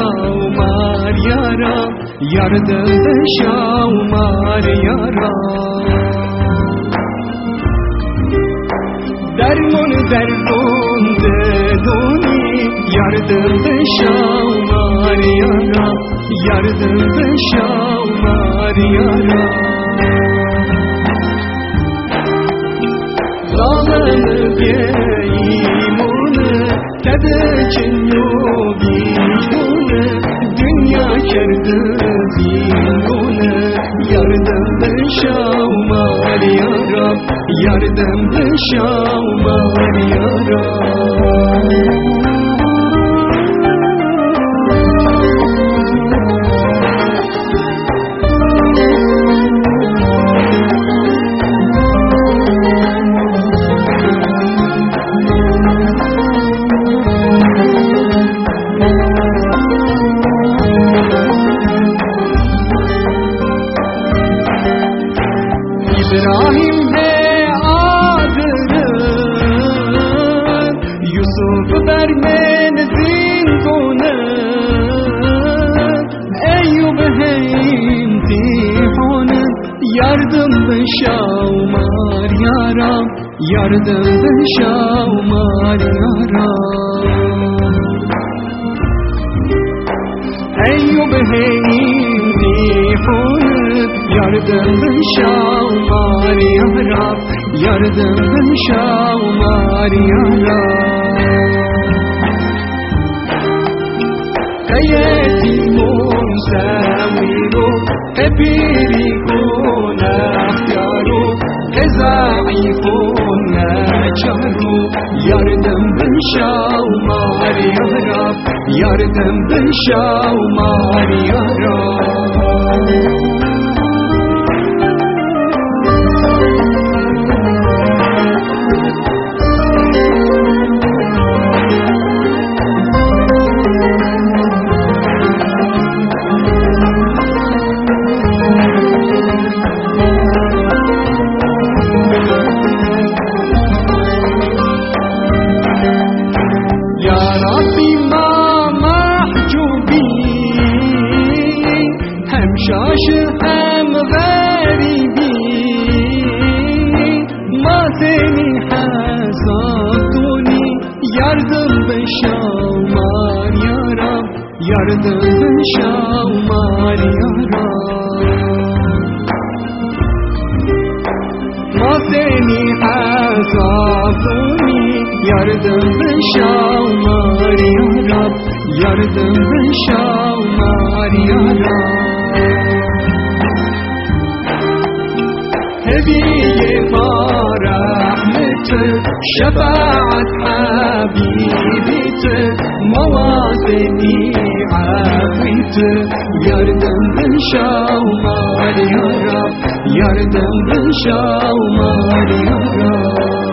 şaumar yara Yardım be şaumar yara. Derman derdun teduni Yardım be şaumar yara Yardım be şaumar yara. Zamanı geyimunu kerdi zingunu Yardım şavmar yarab. Yardım İbrahim ve adını Yusuf vermen zindunu Eyyub hem tihonu Yardım şavmar yaram Yardım şavmar yaram. Eyyub heyim nihunu Yardım şavmar yarab Yardım şavmar yarab Kayetimun sawiru Ebirikun ahyaru Ezaifun naçaru Yardım şavmar yarab Yardım şavmar yarab Şaşı hem garibi Ma seni hasatuni Yardım be şavmar Yardım be şavmar yaram. Ma seni hasatuni Yardım şavmar yarab Yardım şavmar yarab Hediye rahmeti Şefaat habibiti Mavazeni afiti Yardım şavmar yarab Yardım şavmar yarab